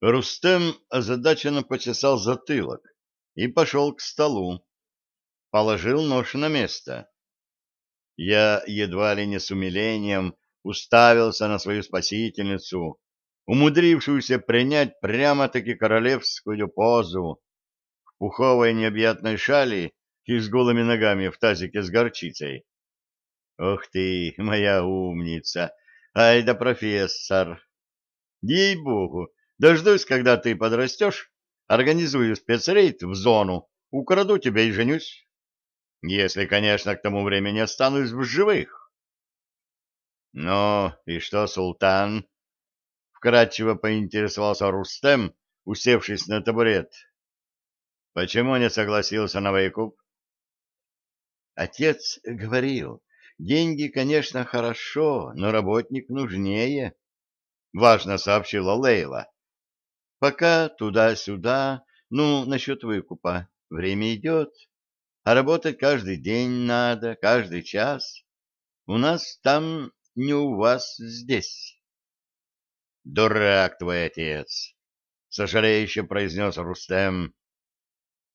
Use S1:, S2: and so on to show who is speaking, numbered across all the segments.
S1: Рустем озадаченно почесал затылок и пошел к столу. Положил нож на место. Я едва ли не с умилением уставился на свою спасительницу, умудрившуюся принять прямо-таки королевскую позу в пуховой необъятной шали и с голыми ногами в тазике с горчицей. Ох ты, моя умница! Ай да профессор! Ей-богу, дождусь, когда ты подрастешь, организую спецрейд в зону, украду тебя и женюсь. Если, конечно, к тому времени останусь в живых. Ну, и что, султан? Вкратчиво поинтересовался Рустем, усевшись на табурет. Почему не согласился на выкуп? Отец говорил, деньги, конечно, хорошо, но работник нужнее, — важно сообщила Лейла. Пока туда-сюда, ну, насчет выкупа. Время идет, а работать каждый день надо, каждый час. У нас там, не у вас здесь. Дурак твой отец, — сожалеюще произнес Рустем.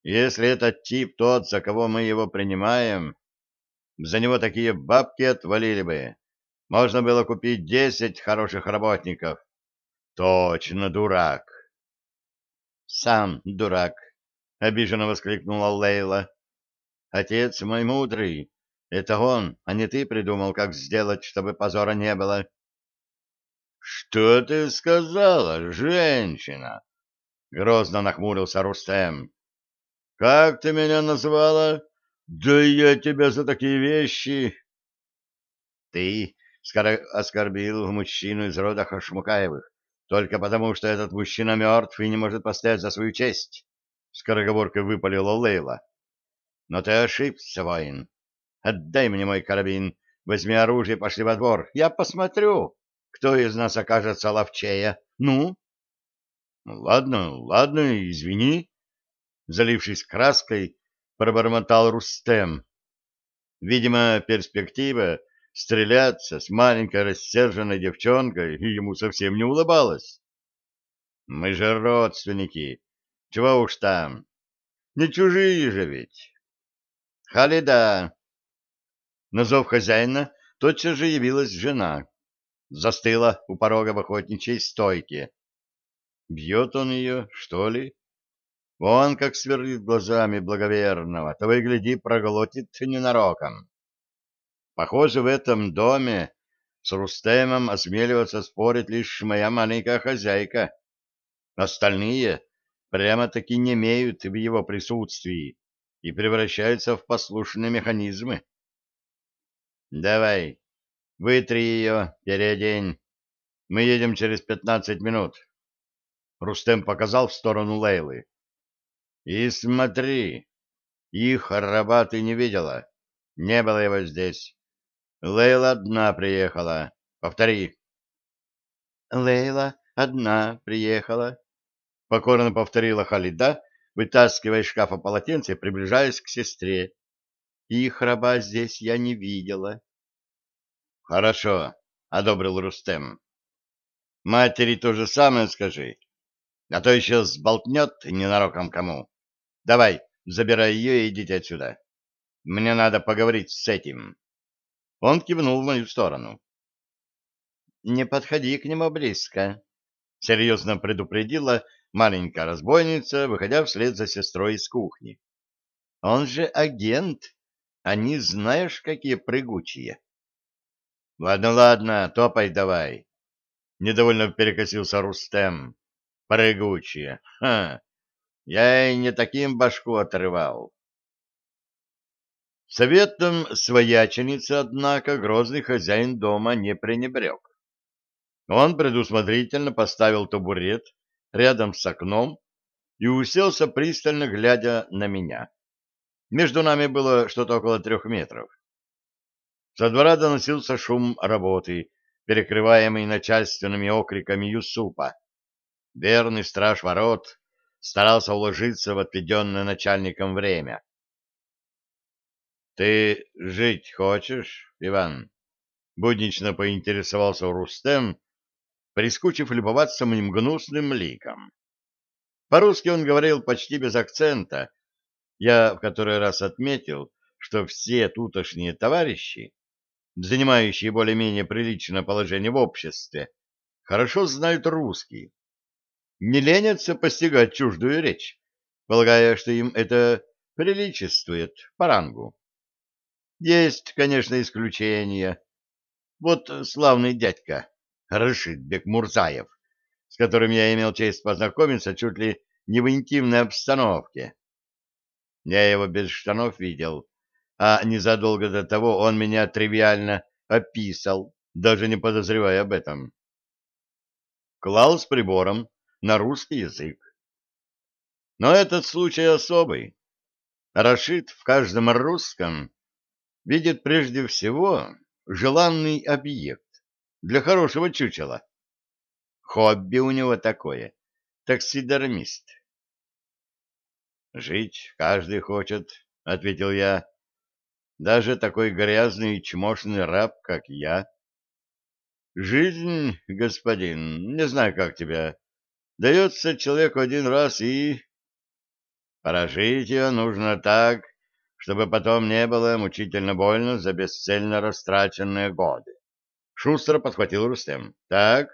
S1: Если этот тип тот, за кого мы его принимаем, за него такие бабки отвалили бы. Можно было купить десять хороших работников. Точно дурак. Сам дурак, — обиженно воскликнула Лейла. Отец мой мудрый, это он, а не ты придумал, как сделать, чтобы позора не было. — Что ты сказала, женщина? — грозно нахмурился Рустем. — Как ты меня назвала? Да я тебя за такие вещи... Ты оскорбил мужчину из рода Хашмукаевых только потому, что этот мужчина мертв и не может постоять за свою честь, — скороговоркой выпалила Лейла. — Но ты ошибся, воин. Отдай мне мой карабин, возьми оружие, пошли во двор. Я посмотрю, кто из нас окажется ловчее. Ну? — Ладно, ладно, извини. Залившись краской, пробормотал Рустем. Видимо, перспектива стреляться с маленькой рассерженной девчонкой ему совсем не улыбалась. Мы же родственники. Чего уж там. Не чужие же ведь. Халида. На зов хозяина тотчас же явилась жена. Застыла у порога в охотничьей стойке. Бьет он ее, что ли? Вон как сверлит глазами благоверного, того и гляди, проглотит ненароком. Похоже, в этом доме с Рустемом осмеливаться спорить лишь моя маленькая хозяйка. Остальные прямо-таки не имеют в его присутствии и превращаются в послушные механизмы. Давай, вытри ее, переодень. Мы едем через пятнадцать минут. Рустем показал в сторону Лейлы. И смотри, их раба ты не видела. Не было его здесь. Лейла одна приехала. Повтори. Лейла одна приехала. Покорно повторила Халида, вытаскивая из шкафа полотенце, приближаясь к сестре. Их раба здесь я не видела. Хорошо, одобрил Рустем. Матери то же самое скажи, а то еще сболтнет ненароком кому. Давай, забирай ее и идите отсюда. Мне надо поговорить с этим. Он кивнул в мою сторону. Не подходи к нему близко, серьезно предупредила маленькая разбойница, выходя вслед за сестрой из кухни. Он же агент, они знаешь, какие прыгучие. Ладно, ладно, топай давай. Недовольно перекосился Рустем. Прыгучие. Ха. Я и не таким башку отрывал. Советом свояченицы, однако, грозный хозяин дома не пренебрег. Он предусмотрительно поставил табурет рядом с окном и уселся, пристально глядя на меня. Между нами было что-то около трех метров. Со двора доносился шум работы, перекрываемый начальственными окриками Юсупа. Верный страж ворот старался уложиться в отведенное начальником время. — Ты жить хочешь, Иван? — буднично поинтересовался Рустем, прискучив любоваться моим гнусным ликом. По-русски он говорил почти без акцента. Я в который раз отметил, что все тутошние товарищи, занимающие более-менее приличное положение в обществе, хорошо знают русский. Не ленятся постигать чуждую речь, полагая, что им это приличествует по рангу. Есть, конечно, исключения. Вот славный дядька Рашид Бекмурзаев, с которым я имел честь познакомиться чуть ли не в интимной обстановке. Я его без штанов видел, а незадолго до того он меня тривиально описал, даже не подозревая об этом. Клал с прибором на русский язык. Но этот случай особый. Рашид в каждом русском видит прежде всего желанный объект для хорошего чучела. Хобби у него такое — таксидермист. «Жить каждый хочет», — ответил я. «Даже такой грязный и чмошный раб, как я». «Жизнь, господин, не знаю, как тебя, дается человеку один раз и...» «Прожить ее нужно так, чтобы потом не было мучительно больно за бесцельно растраченные годы. Шустро подхватил Рустем. Так?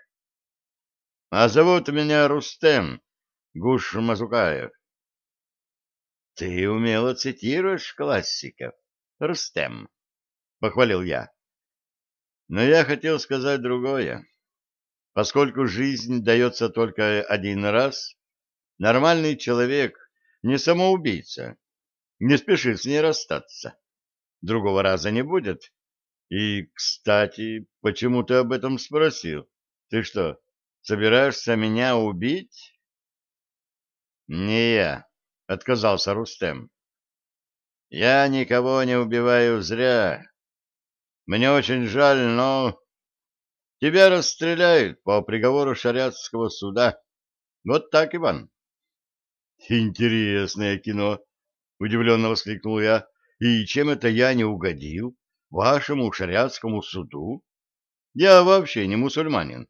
S1: А зовут меня Рустем, Гуш Мазукаев. Ты умело цитируешь классиков, Рустем, похвалил я. Но я хотел сказать другое. Поскольку жизнь дается только один раз, нормальный человек не самоубийца не спешит с ней расстаться. Другого раза не будет. И, кстати, почему ты об этом спросил? Ты что, собираешься меня убить? Не я, — отказался Рустем. Я никого не убиваю зря. Мне очень жаль, но... Тебя расстреляют по приговору шариатского суда. Вот так, Иван. Интересное кино, — удивленно воскликнул я. — И чем это я не угодил вашему шариатскому суду? Я вообще не мусульманин.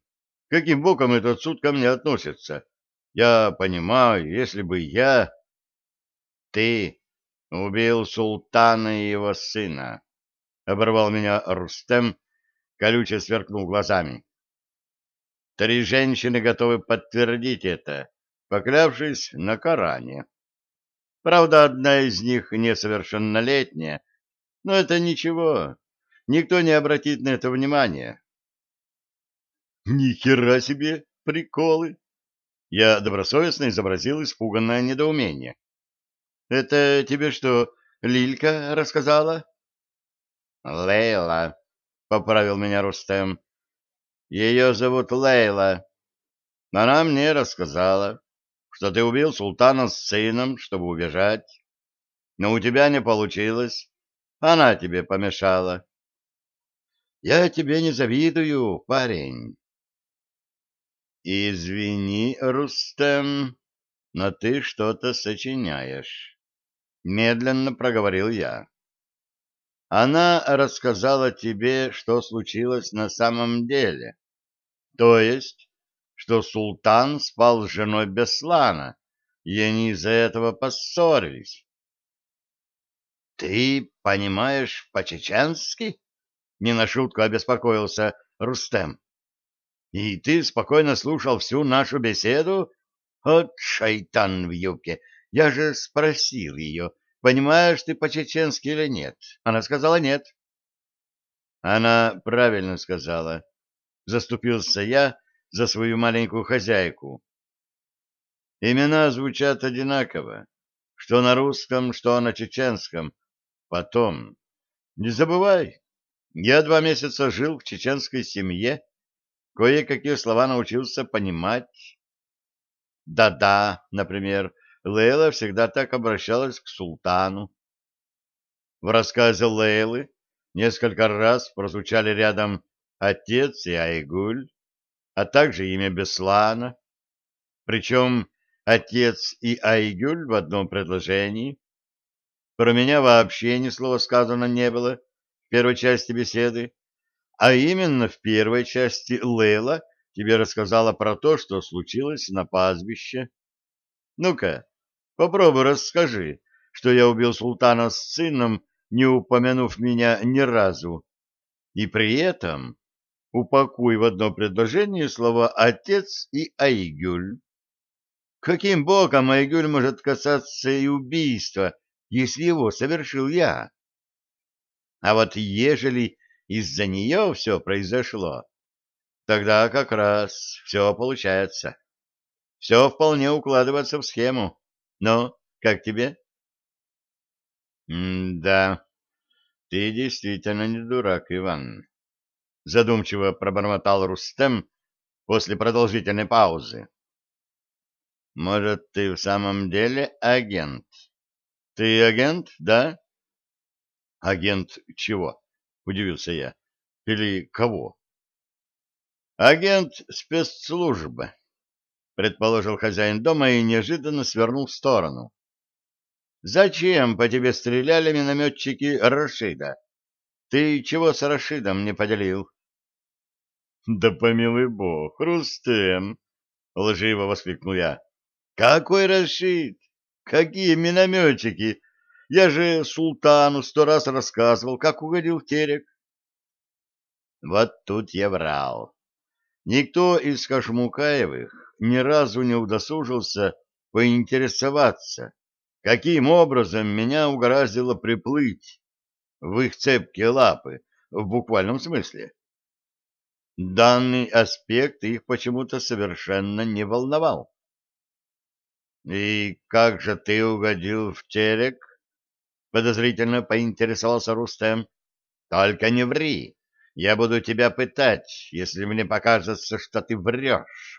S1: Каким боком этот суд ко мне относится? Я понимаю, если бы я... — Ты убил султана и его сына, — оборвал меня Рустем, колюче сверкнул глазами. — Три женщины готовы подтвердить это, поклявшись на Коране. Правда, одна из них несовершеннолетняя, но это ничего. Никто не обратит на это внимания. Ни хера себе приколы! Я добросовестно изобразил испуганное недоумение. Это тебе что, Лилька рассказала? Лейла, поправил меня Рустем. Ее зовут Лейла. Она мне рассказала что ты убил султана с сыном, чтобы убежать. Но у тебя не получилось. Она тебе помешала. Я тебе не завидую, парень. Извини, Рустем, но ты что-то сочиняешь. Медленно проговорил я. Она рассказала тебе, что случилось на самом деле. То есть что султан спал с женой Беслана, и они из-за этого поссорились. — Ты понимаешь по-чеченски? — не на шутку обеспокоился Рустем. — И ты спокойно слушал всю нашу беседу? От шайтан в юбке! Я же спросил ее, понимаешь ты по-чеченски или нет? Она сказала нет. Она правильно сказала. Заступился я, за свою маленькую хозяйку. Имена звучат одинаково, что на русском, что на чеченском. Потом, не забывай, я два месяца жил в чеченской семье, кое-какие слова научился понимать. Да-да, например, Лейла всегда так обращалась к султану. В рассказе Лейлы несколько раз прозвучали рядом отец и Айгуль, а также имя Беслана, причем отец и Айгюль в одном предложении. Про меня вообще ни слова сказано не было в первой части беседы, а именно в первой части Лейла тебе рассказала про то, что случилось на пастбище. Ну-ка, попробуй расскажи, что я убил султана с сыном, не упомянув меня ни разу. И при этом упакуй в одно предложение слова «отец» и «айгюль». Каким боком Айгюль может касаться и убийства, если его совершил я? А вот ежели из-за нее все произошло, тогда как раз все получается. Все вполне укладывается в схему. Но как тебе? М-да, ты действительно не дурак, Иван. Задумчиво пробормотал Рустем после продолжительной паузы. Может, ты в самом деле агент? Ты агент, да? Агент чего? Удивился я. Или кого? Агент спецслужбы, предположил хозяин дома и неожиданно свернул в сторону. Зачем по тебе стреляли минометчики Рашида? Ты чего с Рашидом не поделил? Да помилуй бог, Рустем, лживо воскликнул я. Какой Рашид? Какие минометчики? Я же султану сто раз рассказывал, как угодил в терек. Вот тут я врал. Никто из Кашмукаевых ни разу не удосужился поинтересоваться, каким образом меня угораздило приплыть в их цепкие лапы, в буквальном смысле. Данный аспект их почему-то совершенно не волновал. «И как же ты угодил в терек?» — подозрительно поинтересовался Рустем. «Только не ври, я буду тебя пытать, если мне покажется, что ты врешь».